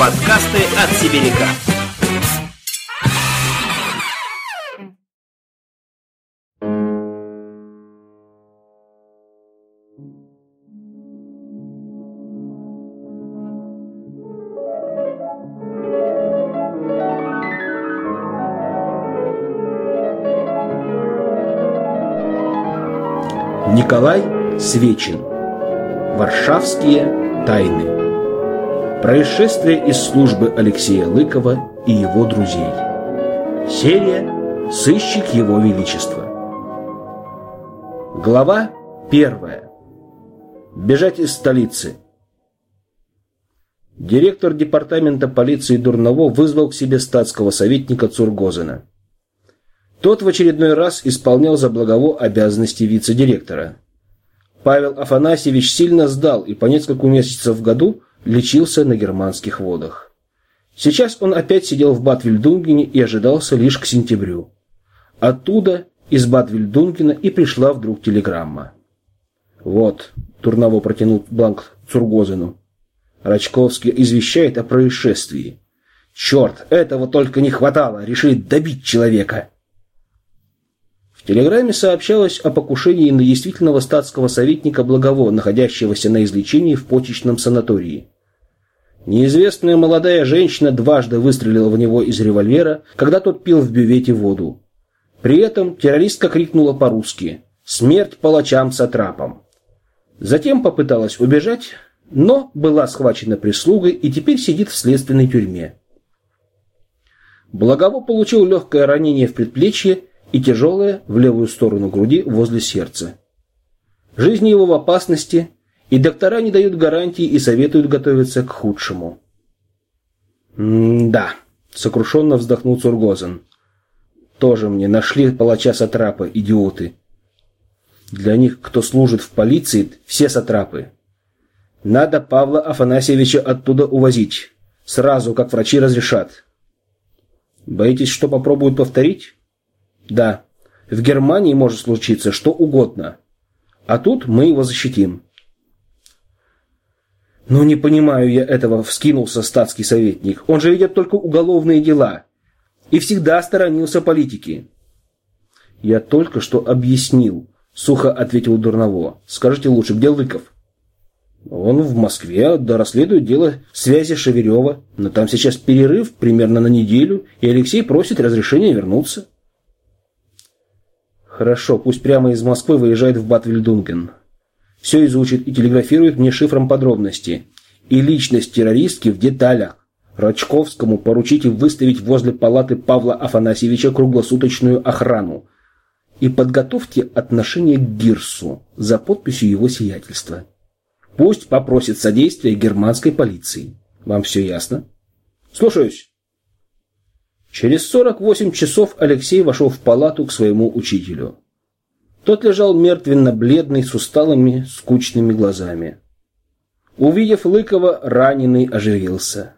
Подкасты от Сибиряка. Николай Свечин. Варшавские тайны. Происшествие из службы Алексея Лыкова и его друзей. Серия «Сыщик Его Величества». Глава первая. Бежать из столицы. Директор департамента полиции Дурново вызвал к себе статского советника Цургозена. Тот в очередной раз исполнял за Благово обязанности вице-директора. Павел Афанасьевич сильно сдал и по несколько месяцев в году лечился на германских водах. Сейчас он опять сидел в Батвильдунгене и ожидался лишь к сентябрю. Оттуда, из Батвильдунгена, и пришла вдруг телеграмма. «Вот», — Турново протянул бланк Цургозину. Рачковский извещает о происшествии. «Черт, этого только не хватало! Решили добить человека!» В телеграмме сообщалось о покушении на действительного статского советника Благово, находящегося на излечении в почечном санатории. Неизвестная молодая женщина дважды выстрелила в него из револьвера, когда тот пил в бювете воду. При этом террористка крикнула по-русски «Смерть палачам-сатрапам!». Затем попыталась убежать, но была схвачена прислугой и теперь сидит в следственной тюрьме. Благово получил легкое ранение в предплечье и тяжелое в левую сторону груди возле сердца. Жизнь его в опасности, и доктора не дают гарантии и советуют готовиться к худшему. «М-да», — сокрушенно вздохнул Цургозен. «Тоже мне нашли палача сатрапа, идиоты. Для них, кто служит в полиции, все сатрапы. Надо Павла Афанасьевича оттуда увозить, сразу, как врачи разрешат. Боитесь, что попробуют повторить?» Да, в Германии может случиться что угодно. А тут мы его защитим. «Ну, не понимаю я этого», — вскинулся статский советник. «Он же ведет только уголовные дела. И всегда сторонился политики». «Я только что объяснил», — сухо ответил Дурново. «Скажите лучше, где Лыков?» «Он в Москве, да расследует дело связи Шеверева. Но там сейчас перерыв примерно на неделю, и Алексей просит разрешения вернуться». Хорошо, пусть прямо из Москвы выезжает в Батвильдунген. Все изучит и телеграфирует мне шифром подробности. И личность террористки в деталях. Рачковскому поручите выставить возле палаты Павла Афанасьевича круглосуточную охрану. И подготовьте отношение к Гирсу за подписью его сиятельства. Пусть попросит содействия германской полиции. Вам все ясно? Слушаюсь. Через 48 часов Алексей вошел в палату к своему учителю. Тот лежал мертвенно-бледный, с усталыми, скучными глазами. Увидев Лыкова, раненый оживился.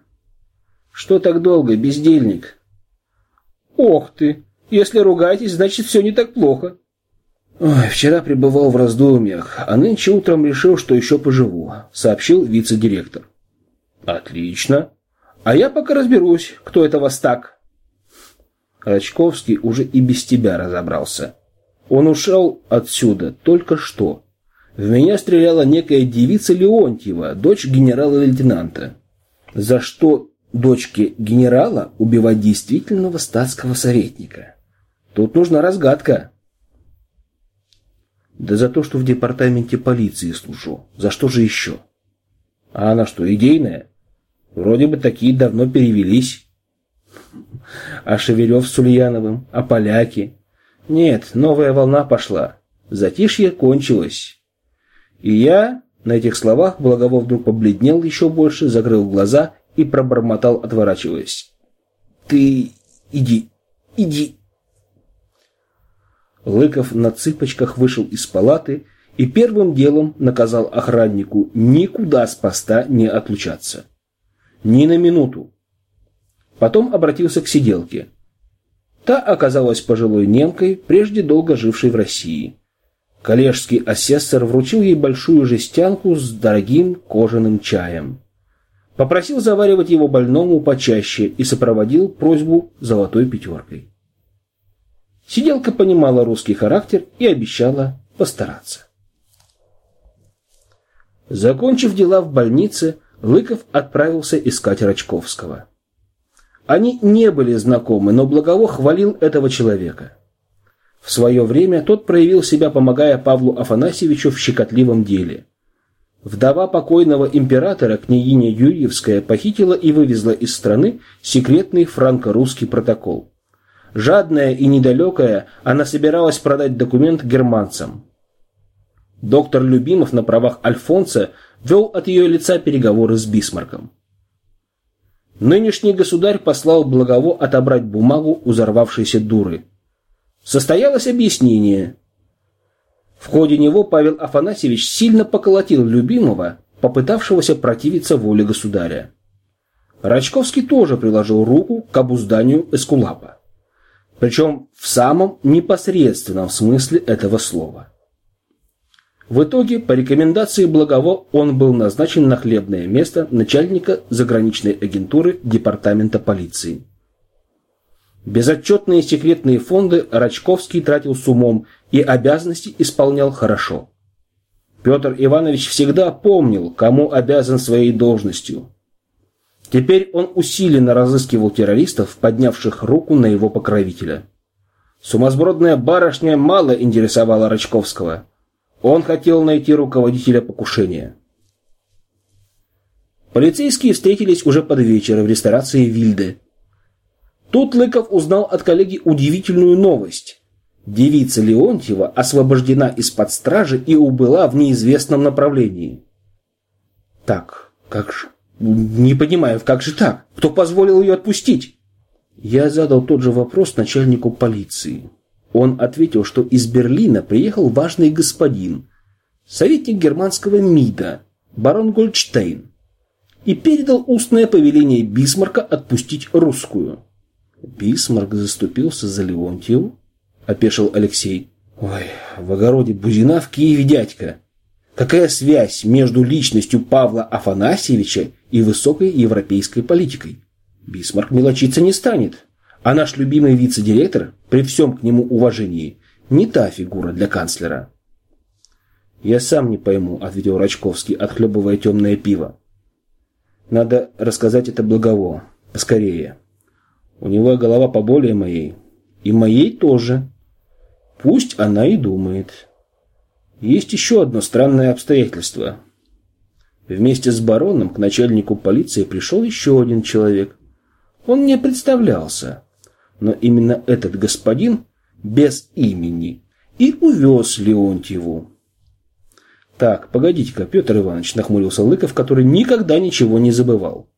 «Что так долго, бездельник?» «Ох ты! Если ругаетесь, значит, все не так плохо». Ой, «Вчера пребывал в раздумьях, а нынче утром решил, что еще поживу», — сообщил вице-директор. «Отлично. А я пока разберусь, кто это вас так». Рачковский уже и без тебя разобрался. Он ушел отсюда только что. В меня стреляла некая девица Леонтьева, дочь генерала-лейтенанта. За что дочке генерала убивать действительного статского советника? Тут нужна разгадка. Да за то, что в департаменте полиции служу. За что же еще? А она что, идейная? Вроде бы такие давно перевелись. А Шеверев с Ульяновым? А поляки? Нет, новая волна пошла. Затишье кончилось. И я на этих словах Благово вдруг побледнел еще больше, закрыл глаза и пробормотал, отворачиваясь. «Ты иди, иди!» Лыков на цыпочках вышел из палаты и первым делом наказал охраннику никуда с поста не отлучаться. Ни на минуту. Потом обратился к сиделке. Та оказалась пожилой немкой, прежде долго жившей в России. Коллежский асессор вручил ей большую жестянку с дорогим кожаным чаем. Попросил заваривать его больному почаще и сопроводил просьбу золотой пятеркой. Сиделка понимала русский характер и обещала постараться. Закончив дела в больнице, Лыков отправился искать Рачковского. Они не были знакомы, но Благово хвалил этого человека. В свое время тот проявил себя, помогая Павлу Афанасьевичу в щекотливом деле. Вдова покойного императора, княгиня Юрьевская, похитила и вывезла из страны секретный франко-русский протокол. Жадная и недалекая, она собиралась продать документ германцам. Доктор Любимов на правах Альфонса вел от ее лица переговоры с Бисмарком. Нынешний государь послал Благово отобрать бумагу у взорвавшейся дуры. Состоялось объяснение. В ходе него Павел Афанасьевич сильно поколотил любимого, попытавшегося противиться воле государя. Рачковский тоже приложил руку к обузданию Эскулапа. Причем в самом непосредственном смысле этого слова. В итоге, по рекомендации Благово, он был назначен на хлебное место начальника заграничной агентуры департамента полиции. Безотчетные секретные фонды Рачковский тратил с умом и обязанности исполнял хорошо. Петр Иванович всегда помнил, кому обязан своей должностью. Теперь он усиленно разыскивал террористов, поднявших руку на его покровителя. Сумасбродная барышня мало интересовала Рачковского – он хотел найти руководителя покушения. Полицейские встретились уже под вечер в ресторации Вильды. Тут Лыков узнал от коллеги удивительную новость. Девица Леонтьева освобождена из-под стражи и убыла в неизвестном направлении. Так, как же... Не понимаю, как же так? Кто позволил ее отпустить? Я задал тот же вопрос начальнику полиции. Он ответил, что из Берлина приехал важный господин, советник германского МИДа, барон Гольдштейн, и передал устное повеление Бисмарка отпустить русскую. Бисмарк заступился за Леонтьеву, опешил Алексей. Ой, в огороде бузина в Киеве дядька. Какая связь между личностью Павла Афанасьевича и высокой европейской политикой? Бисмарк мелочиться не станет. А наш любимый вице-директор, при всем к нему уважении, не та фигура для канцлера. «Я сам не пойму», — ответил Рачковский, отхлебывая темное пиво. «Надо рассказать это Благово. Поскорее. У него голова поболее моей. И моей тоже. Пусть она и думает. Есть еще одно странное обстоятельство. Вместе с бароном к начальнику полиции пришел еще один человек. Он не представлялся но именно этот господин без имени и увез Леонтьеву. Так, погодите-ка, Петр Иванович, нахмурился Лыков, который никогда ничего не забывал.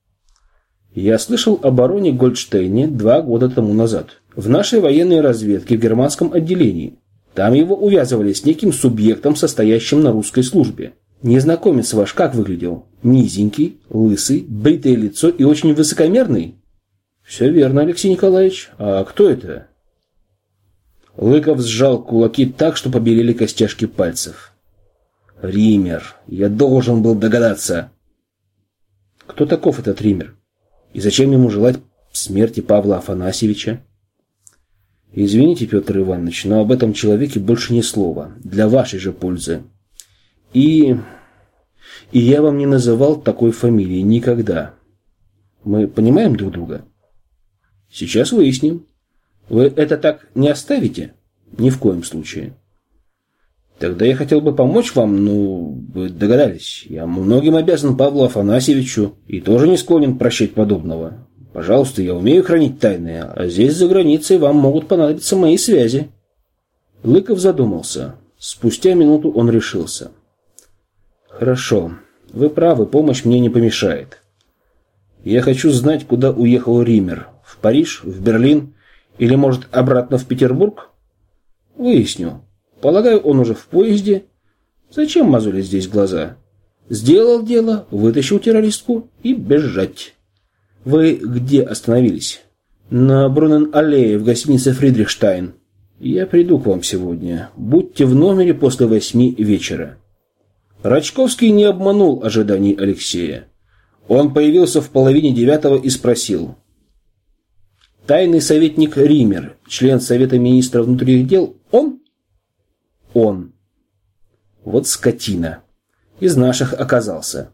Я слышал о бароне Гольдштейне два года тому назад. В нашей военной разведке в германском отделении. Там его увязывали с неким субъектом, состоящим на русской службе. Незнакомец ваш как выглядел? Низенький, лысый, бритое лицо и очень высокомерный? Все верно, Алексей Николаевич. А кто это? Лыков сжал кулаки так, что побелели костяшки пальцев. Ример. Я должен был догадаться. Кто таков этот Ример? И зачем ему желать смерти Павла Афанасьевича? Извините, Петр Иванович, но об этом человеке больше ни слова. Для вашей же пользы. И... И я вам не называл такой фамилии никогда. Мы понимаем друг друга? Сейчас выясним. Вы это так не оставите? Ни в коем случае. Тогда я хотел бы помочь вам, ну, вы догадались. Я многим обязан Павлу Афанасьевичу и тоже не склонен прощать подобного. Пожалуйста, я умею хранить тайны, а здесь за границей вам могут понадобиться мои связи. Лыков задумался. Спустя минуту он решился. Хорошо. Вы правы, помощь мне не помешает. Я хочу знать, куда уехал Ример. Париж? В Берлин? Или, может, обратно в Петербург? Выясню. Полагаю, он уже в поезде. Зачем мозолить здесь глаза? Сделал дело, вытащил террористку и бежать. Вы где остановились? На Брунен-аллее в гостинице Фридрихштайн. Я приду к вам сегодня. Будьте в номере после восьми вечера. Рачковский не обманул ожиданий Алексея. Он появился в половине девятого и спросил. Тайный советник Ример, член Совета министров внутренних дел, он? Он. Вот скотина. Из наших оказался.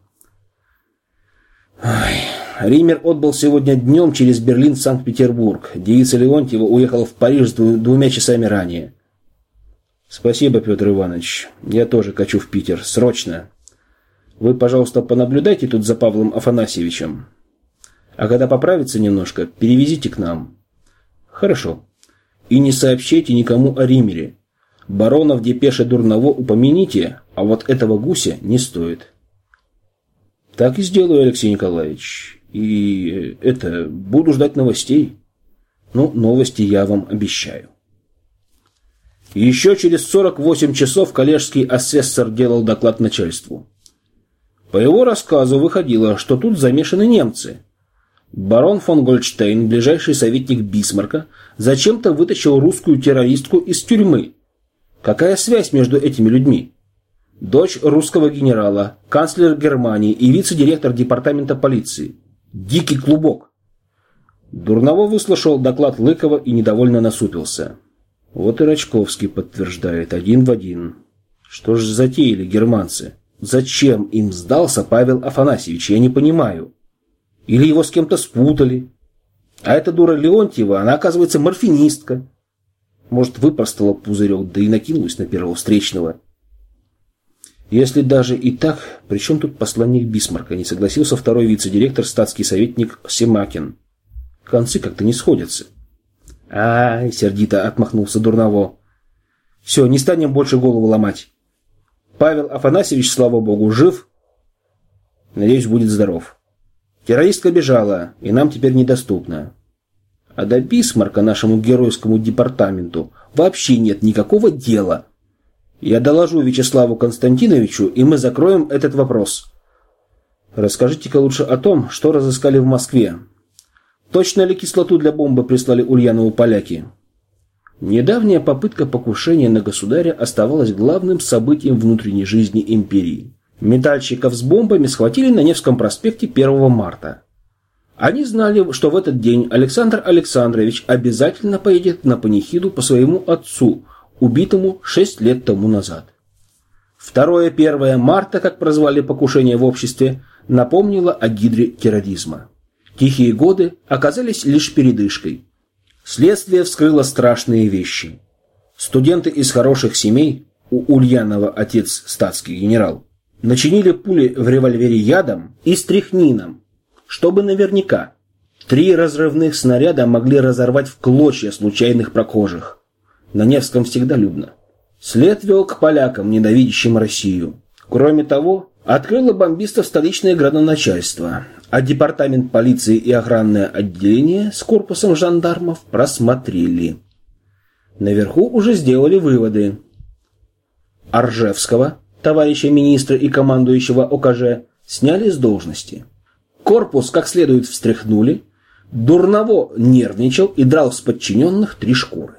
Ой. Ример отбыл сегодня днем через Берлин в Санкт-Петербург. Девица Леонтьева уехала в Париж двумя часами ранее. Спасибо, Петр Иванович. Я тоже качу в Питер. Срочно. Вы, пожалуйста, понаблюдайте тут за Павлом Афанасьевичем. А когда поправится немножко, перевезите к нам. Хорошо. И не сообщайте никому о Римере. Барона в депеше Дурново упомяните, а вот этого гуся не стоит. Так и сделаю, Алексей Николаевич. И это, буду ждать новостей. Ну, новости я вам обещаю. Еще через 48 часов коллежский асессор делал доклад начальству. По его рассказу выходило, что тут замешаны немцы. Барон фон Гольдштейн, ближайший советник Бисмарка, зачем-то вытащил русскую террористку из тюрьмы. Какая связь между этими людьми? Дочь русского генерала, канцлер Германии и вице-директор департамента полиции. Дикий клубок. Дурново выслушал доклад Лыкова и недовольно насупился. Вот и Рачковский подтверждает, один в один. Что же затеяли германцы? Зачем им сдался Павел Афанасьевич, я не понимаю. Или его с кем-то спутали. А эта дура Леонтьева, она оказывается морфинистка. Может, выпростала пузырек, да и накинулась на первого встречного. Если даже и так, при чем тут посланник Бисмарка, не согласился второй вице-директор, статский советник Семакин. Концы как-то не сходятся. Ай, сердито отмахнулся Дурново. Все, не станем больше голову ломать. Павел Афанасьевич, слава богу, жив. Надеюсь, будет здоров. Террористка бежала, и нам теперь недоступна. А до Бисмарка, нашему геройскому департаменту, вообще нет никакого дела – я доложу Вячеславу Константиновичу, и мы закроем этот вопрос. Расскажите-ка лучше о том, что разыскали в Москве. Точно ли кислоту для бомбы прислали Ульянову поляки? Недавняя попытка покушения на государя оставалась главным событием внутренней жизни империи. Метальщиков с бомбами схватили на Невском проспекте 1 марта. Они знали, что в этот день Александр Александрович обязательно поедет на панихиду по своему отцу, убитому шесть лет тому назад. Второе-первое марта, как прозвали покушение в обществе, напомнило о гидре терроризма. Тихие годы оказались лишь передышкой. Следствие вскрыло страшные вещи. Студенты из хороших семей, у Ульянова отец статский генерал, начинили пули в револьвере ядом и стряхнином, чтобы наверняка. Три разрывных снаряда могли разорвать в клочья случайных прохожих. На Невском всегда людно. След вел к полякам, ненавидящим Россию. Кроме того, открыло бомбистов столичное градоначальство, а департамент полиции и охранное отделение с корпусом жандармов просмотрели. Наверху уже сделали выводы. Аржевского, товарища министра и командующего ОКЖ, сняли с должности. Корпус как следует встряхнули, Дурново нервничал и драл с подчиненных три шкуры.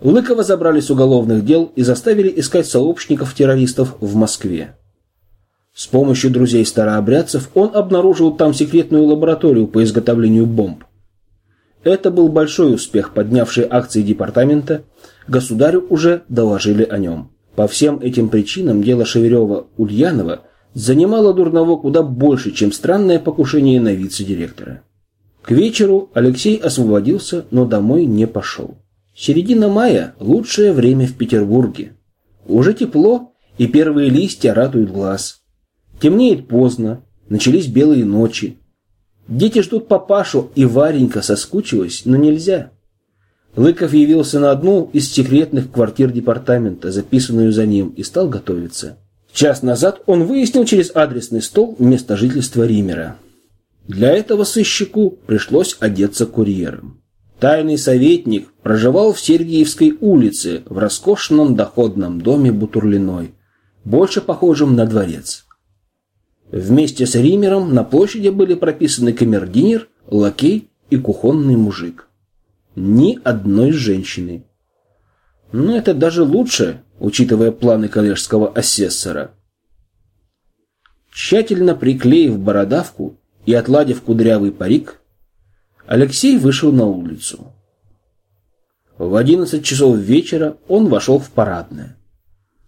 Лыкова забрали с уголовных дел и заставили искать сообщников-террористов в Москве. С помощью друзей-старообрядцев он обнаружил там секретную лабораторию по изготовлению бомб. Это был большой успех, поднявший акции департамента. Государю уже доложили о нем. По всем этим причинам дело Шеверева-Ульянова занимало Дурново куда больше, чем странное покушение на вице-директора. К вечеру Алексей освободился, но домой не пошел. Середина мая – лучшее время в Петербурге. Уже тепло, и первые листья радуют глаз. Темнеет поздно, начались белые ночи. Дети ждут папашу, и Варенька соскучилась, но нельзя. Лыков явился на одну из секретных квартир департамента, записанную за ним, и стал готовиться. Час назад он выяснил через адресный стол место жительства Римера. Для этого сыщику пришлось одеться курьером. Тайный советник проживал в Сергиевской улице в роскошном доходном доме Бутурлиной, больше похожем на дворец. Вместе с Римером на площади были прописаны камердинер, лакей и кухонный мужик. Ни одной женщины. Но это даже лучше, учитывая планы коллежского асессора. Тщательно приклеив бородавку и отладив кудрявый парик, Алексей вышел на улицу. В одиннадцать часов вечера он вошел в парадное.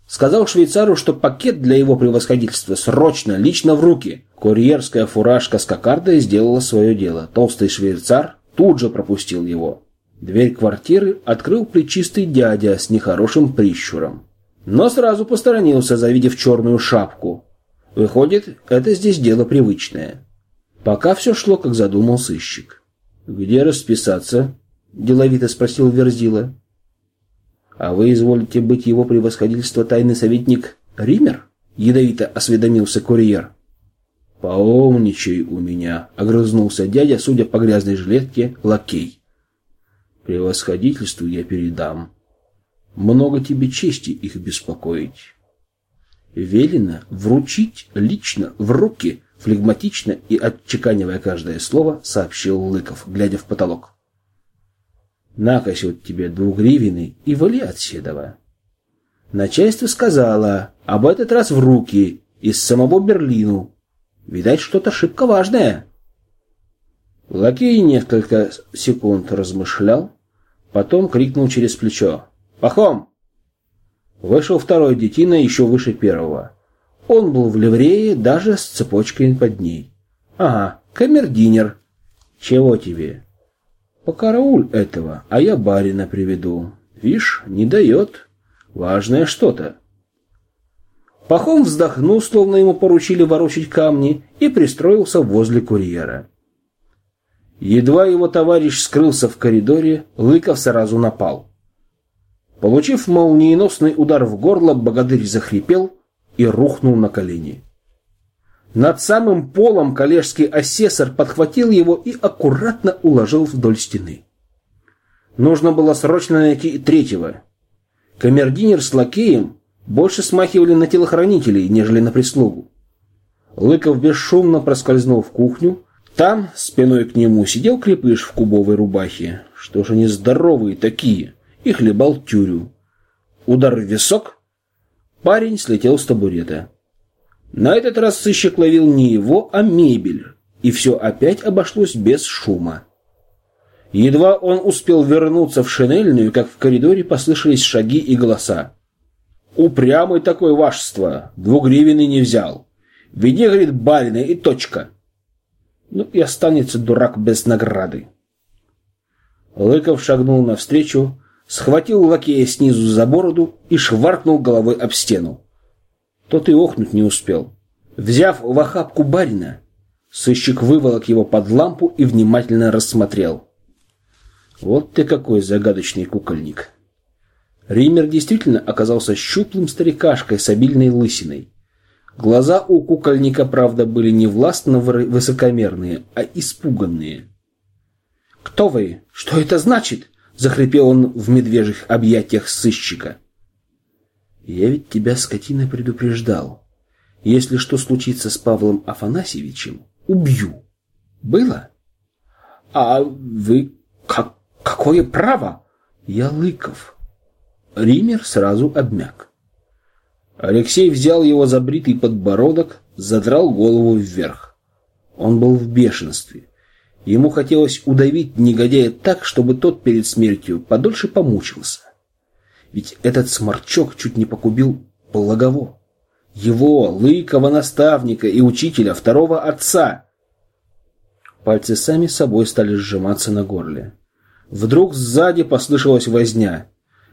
Сказал швейцару, что пакет для его превосходительства срочно, лично в руки. Курьерская фуражка с кокардой сделала свое дело. Толстый швейцар тут же пропустил его. Дверь квартиры открыл плечистый дядя с нехорошим прищуром. Но сразу посторонился, завидев черную шапку. Выходит, это здесь дело привычное. Пока все шло, как задумал сыщик. «Где расписаться?» – деловито спросил Верзила. «А вы изволите быть его превосходительство тайный советник Ример?» — ядовито осведомился курьер. «Поумничай у меня», — огрызнулся дядя, судя по грязной жилетке, лакей. «Превосходительству я передам. Много тебе чести их беспокоить. Велено вручить лично в руки, флегматично и отчеканивая каждое слово, сообщил Лыков, глядя в потолок. Накось вот тебе двугривенный и вали от Седова. Начальство сказала, об этот раз в руки, из самого Берлину. Видать, что-то шибко важное. Лакей несколько секунд размышлял, потом крикнул через плечо. «Пахом!» Вышел второй детина еще выше первого. Он был в ливрее, даже с цепочкой под ней. «Ага, камердинер. Чего тебе?» Покарауль этого, а я барина приведу. Вишь, не дает. Важное что-то. Пахом вздохнул, словно ему поручили ворочить камни, и пристроился возле курьера. Едва его товарищ скрылся в коридоре, Лыков сразу напал. Получив молниеносный удар в горло, богатырь захрипел и рухнул на колени. Над самым полом коллежский асессор подхватил его и аккуратно уложил вдоль стены. Нужно было срочно найти третьего. Камердинер с лакеем больше смахивали на телохранителей, нежели на прислугу. Лыков бесшумно проскользнул в кухню. Там, спиной к нему, сидел крепыш в кубовой рубахе. Что же они здоровые такие? И хлебал тюрю. Удар в висок. Парень слетел с табурета. На этот раз сыщик ловил не его, а мебель, и все опять обошлось без шума. Едва он успел вернуться в шинельную, как в коридоре послышались шаги и голоса. «Упрямый такой вашество! Двугривенный не взял! Веди, — говорит, — барина и точка!» Ну и останется дурак без награды. Лыков шагнул навстречу, схватил лакея снизу за бороду и шваркнул головой об стену. Тот и охнуть не успел. Взяв в охапку барина, сыщик выволок его под лампу и внимательно рассмотрел. Вот ты какой загадочный кукольник. Ример действительно оказался щуплым старикашкой с обильной лысиной. Глаза у кукольника, правда, были не властно высокомерные, а испуганные. «Кто вы? Что это значит?» – захрипел он в медвежьих объятиях сыщика. Я ведь тебя, скотина, предупреждал. Если что случится с Павлом Афанасьевичем, убью. Было? А вы как какое право? Я Лыков. Ример сразу обмяк. Алексей взял его за бритый подбородок, задрал голову вверх. Он был в бешенстве. Ему хотелось удавить негодяя так, чтобы тот перед смертью подольше помучился. Ведь этот сморчок чуть не погубил Благово. Его, лыкого наставника и учителя, второго отца. Пальцы сами собой стали сжиматься на горле. Вдруг сзади послышалась возня.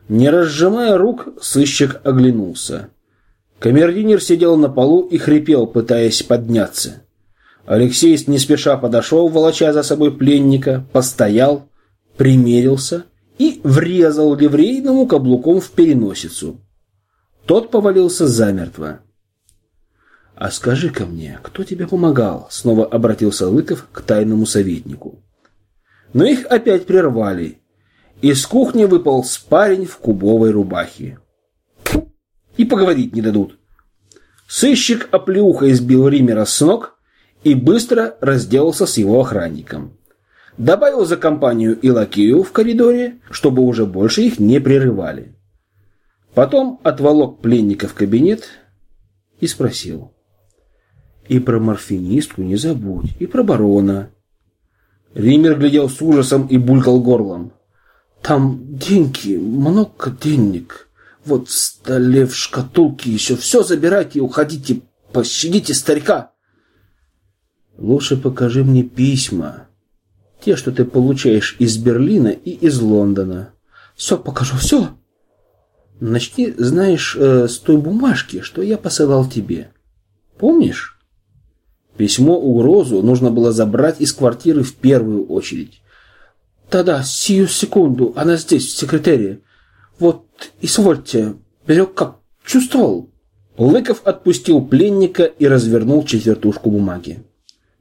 Не разжимая рук, сыщик оглянулся. Камердинер сидел на полу и хрипел, пытаясь подняться. Алексей не спеша подошел, волоча за собой пленника, постоял, примерился и врезал ливрейному каблуком в переносицу. Тот повалился замертво. «А скажи-ка мне, кто тебе помогал?» Снова обратился Лыков к тайному советнику. Но их опять прервали. Из кухни выпал парень в кубовой рубахе. И поговорить не дадут. Сыщик оплеуха избил Римера с ног и быстро разделался с его охранником. Добавил за компанию и лакею в коридоре, чтобы уже больше их не прерывали. Потом отволок пленника в кабинет и спросил. И про морфинистку не забудь, и про барона. Ример глядел с ужасом и булькал горлом. Там деньги, много денег. Вот в столе, в шкатулке еще все забирайте и уходите. Пощадите старика. Лучше покажи мне письма. Те, что ты получаешь из Берлина и из Лондона. Все покажу, все. Начни, знаешь, э, с той бумажки, что я посылал тебе. Помнишь? Письмо угрозу нужно было забрать из квартиры в первую очередь. Да-да, сию секунду, она здесь, в секретаре. Вот, извольте, берег как чувствовал. Лыков отпустил пленника и развернул четвертушку бумаги.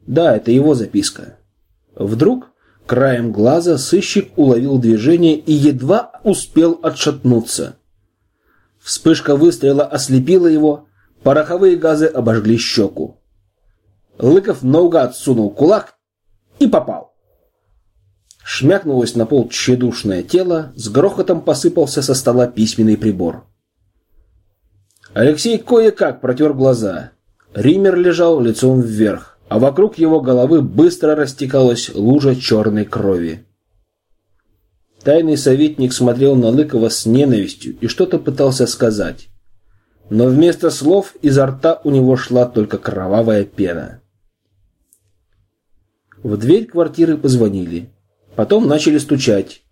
Да, это его записка. Вдруг краем глаза сыщик уловил движение и едва успел отшатнуться. Вспышка выстрела ослепила его, пороховые газы обожгли щеку. Лыков наугад сунул кулак и попал. Шмякнулось на пол тщедушное тело, с грохотом посыпался со стола письменный прибор. Алексей кое-как протер глаза. Ример лежал лицом вверх, а вокруг его головы быстро растекалась лужа черной крови. Тайный советник смотрел на Лыкова с ненавистью и что-то пытался сказать. Но вместо слов изо рта у него шла только кровавая пена. В дверь квартиры позвонили. Потом начали стучать.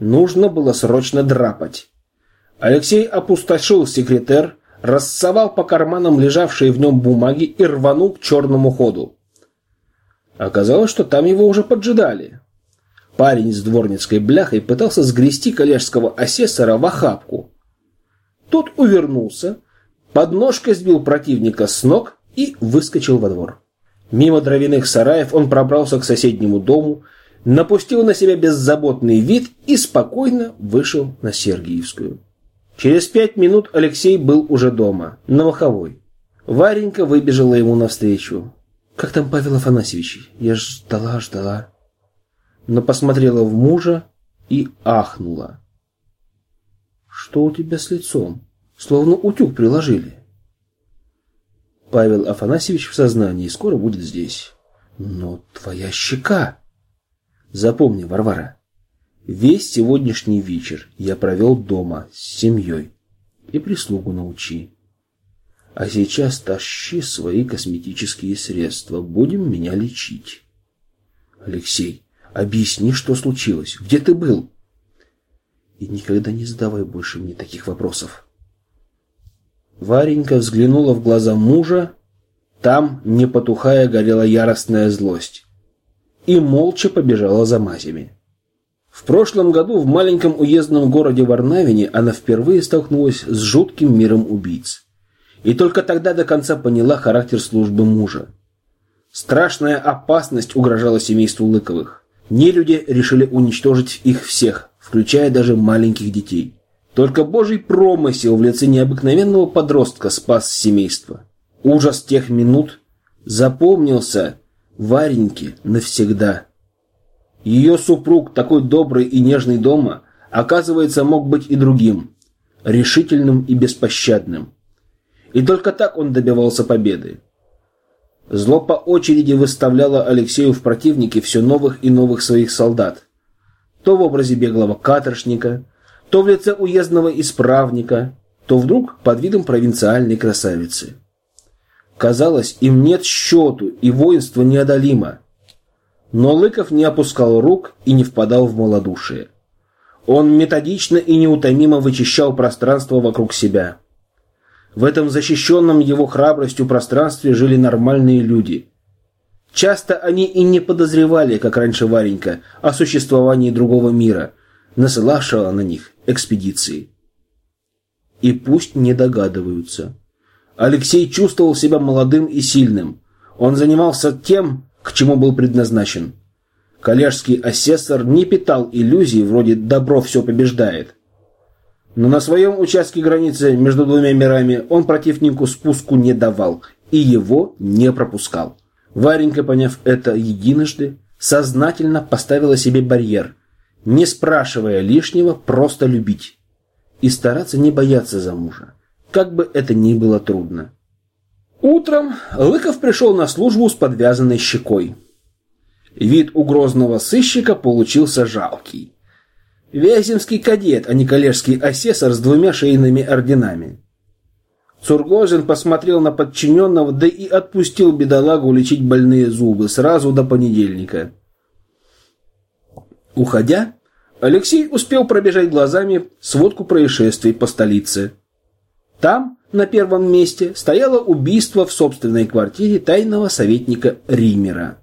Нужно было срочно драпать. Алексей опустошил секретер, рассовал по карманам лежавшие в нем бумаги и рванул к черному ходу. Оказалось, что там его уже поджидали. Парень с дворницкой бляхой пытался сгрести коллежского асессора в охапку. Тот увернулся, подножкой сбил противника с ног и выскочил во двор. Мимо дровяных сараев он пробрался к соседнему дому, напустил на себя беззаботный вид и спокойно вышел на Сергиевскую. Через пять минут Алексей был уже дома, на Маховой. Варенька выбежала ему навстречу. «Как там Павел Афанасьевич? Я ждала, ждала». Но посмотрела в мужа и ахнула. «Что у тебя с лицом? Словно утюг приложили». Павел Афанасьевич в сознании скоро будет здесь. Но твоя щека... Запомни, Варвара, весь сегодняшний вечер я провел дома с семьей. И прислугу научи. А сейчас тащи свои косметические средства. Будем меня лечить. Алексей, объясни, что случилось. Где ты был? И никогда не задавай больше мне таких вопросов. Варенька взглянула в глаза мужа, там, не потухая, горела яростная злость. И молча побежала за мазями. В прошлом году в маленьком уездном городе Варнавине она впервые столкнулась с жутким миром убийц. И только тогда до конца поняла характер службы мужа. Страшная опасность угрожала семейству Лыковых. Нелюди решили уничтожить их всех, включая даже маленьких детей. Только божий промысел в лице необыкновенного подростка спас семейство. Ужас тех минут запомнился Вареньке навсегда. Ее супруг, такой добрый и нежный дома, оказывается, мог быть и другим, решительным и беспощадным. И только так он добивался победы. Зло по очереди выставляло Алексею в противнике все новых и новых своих солдат. То в образе беглого каторшника, то в лице уездного исправника, то вдруг под видом провинциальной красавицы. Казалось, им нет счету, и воинство неодолимо. Но Лыков не опускал рук и не впадал в малодушие. Он методично и неутомимо вычищал пространство вокруг себя. В этом защищенном его храбростью пространстве жили нормальные люди. Часто они и не подозревали, как раньше Варенька, о существовании другого мира, насылавшего на них экспедиции. И пусть не догадываются. Алексей чувствовал себя молодым и сильным. Он занимался тем, к чему был предназначен. Коллежский асессор не питал иллюзий вроде «добро все побеждает». Но на своем участке границы между двумя мирами он противнику спуску не давал и его не пропускал. Варенька, поняв это единожды, сознательно поставила себе барьер, не спрашивая лишнего, просто любить. И стараться не бояться за мужа, как бы это ни было трудно. Утром Лыков пришел на службу с подвязанной щекой. Вид у сыщика получился жалкий. Вяземский кадет, а не коллежский асессор с двумя шейными орденами. Цургозин посмотрел на подчиненного, да и отпустил бедолагу лечить больные зубы сразу до понедельника. Уходя, Алексей успел пробежать глазами сводку происшествий по столице. Там, на первом месте, стояло убийство в собственной квартире тайного советника Римера.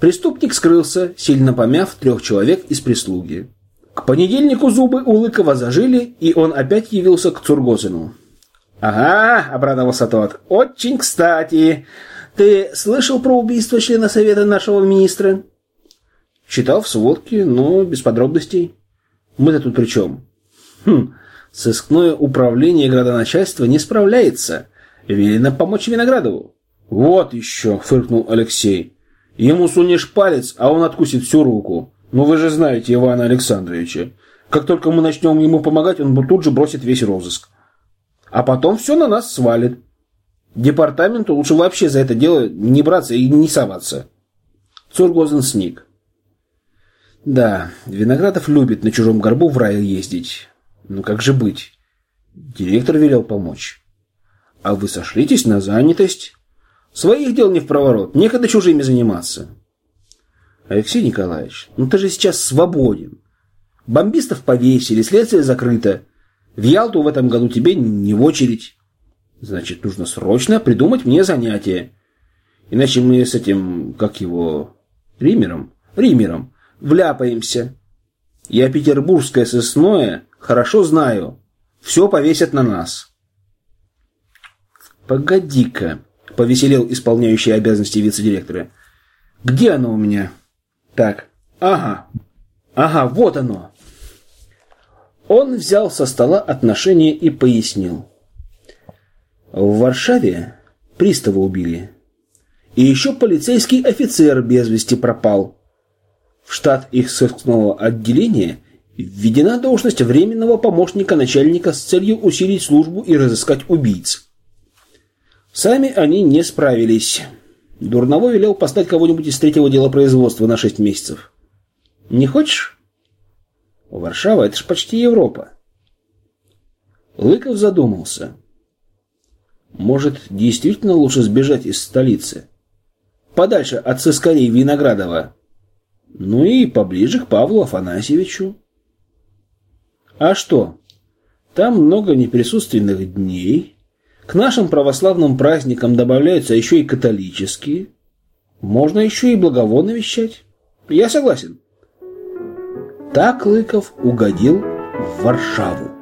Преступник скрылся, сильно помяв трех человек из прислуги. К понедельнику зубы у Лыкова зажили, и он опять явился к Цургозину. «Ага», — обрадовался тот, — «очень кстати. Ты слышал про убийство члена совета нашего министра?» «Читал в сводке, но без подробностей. Мы-то тут при чем?» «Хм, сыскное управление градоначальства не справляется. Велено помочь Виноградову». «Вот еще», — фыркнул Алексей. «Ему сунешь палец, а он откусит всю руку. Ну вы же знаете Ивана Александровича. Как только мы начнем ему помогать, он тут же бросит весь розыск а потом все на нас свалит. Департаменту лучше вообще за это дело не браться и не соваться. Цургозен сник. Да, Виноградов любит на чужом горбу в рай ездить. Ну как же быть? Директор велел помочь. А вы сошлитесь на занятость. Своих дел не в проворот, некогда чужими заниматься. Алексей Николаевич, ну ты же сейчас свободен. Бомбистов повесили, следствие закрыто. В Ялту в этом году тебе не в очередь. Значит, нужно срочно придумать мне занятие. Иначе мы с этим, как его, Римером, Римером, вляпаемся. Я петербургское сысное хорошо знаю. Все повесят на нас. Погоди-ка, повеселел исполняющий обязанности вице-директора. Где оно у меня? Так, ага, ага, вот оно. Он взял со стола отношения и пояснил. В Варшаве пристава убили. И еще полицейский офицер без вести пропал. В штат их сыскного отделения введена должность временного помощника начальника с целью усилить службу и разыскать убийц. Сами они не справились. Дурново велел поставить кого-нибудь из третьего дела производства на шесть месяцев. Не хочешь? Варшава – это ж почти Европа. Лыков задумался. Может, действительно лучше сбежать из столицы? Подальше от сыскарей Виноградова. Ну и поближе к Павлу Афанасьевичу. А что? Там много неприсутственных дней. К нашим православным праздникам добавляются еще и католические. Можно еще и благовонно вещать. Я согласен. Так Лыков угодил в Варшаву.